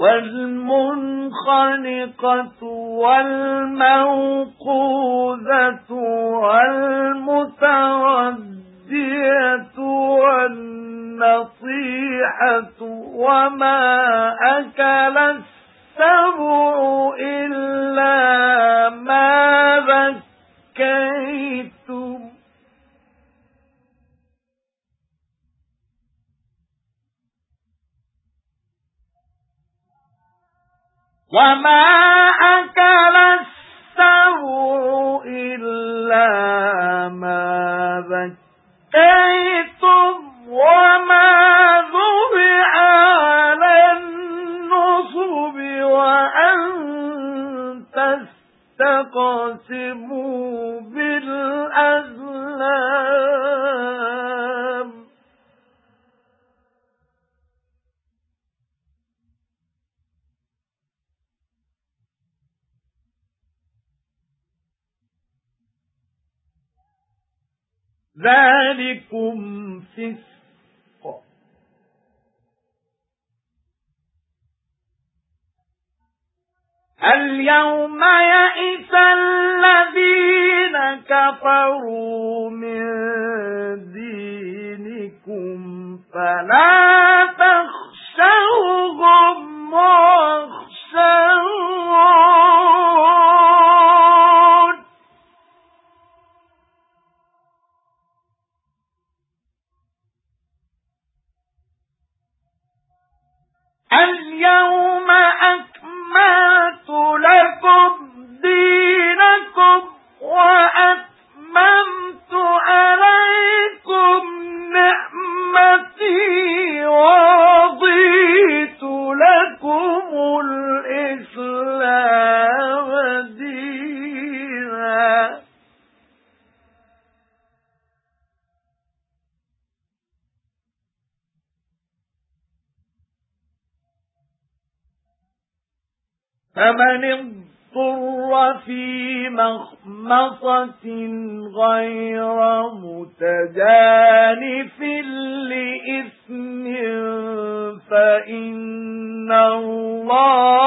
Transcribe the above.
وَالْمُنْخَنِقَةُ وَالْمَوْقُوذَةُ وَالْمُتَرَدِّيَةُ وَالنَّصِيحَةُ وَمَا أَكَلَ السَّبُعُ إِلَّا وَمَا أَكَلَ السَّبُعُ إِلَّا مَا ذَكَّيْتُمْ وَمَا ذُبِحَ عَلَى النُّصُبِ وَأَن تَسْتَقْسِمُوا ذَلِكُمْ فِسْقٌ. الْيَوْمَ يَئِسَ الَّذِينَ كَفَرُوا مِن دِينِكُمْ فَلَا الْيَوْمَ فَمَنِ اضْطُرَّ فِي مَخْمَصَةٍ غَيْرَ مُتَجَانِفٍ لِإِثْمٍ فَإِنَّ اللَّهَ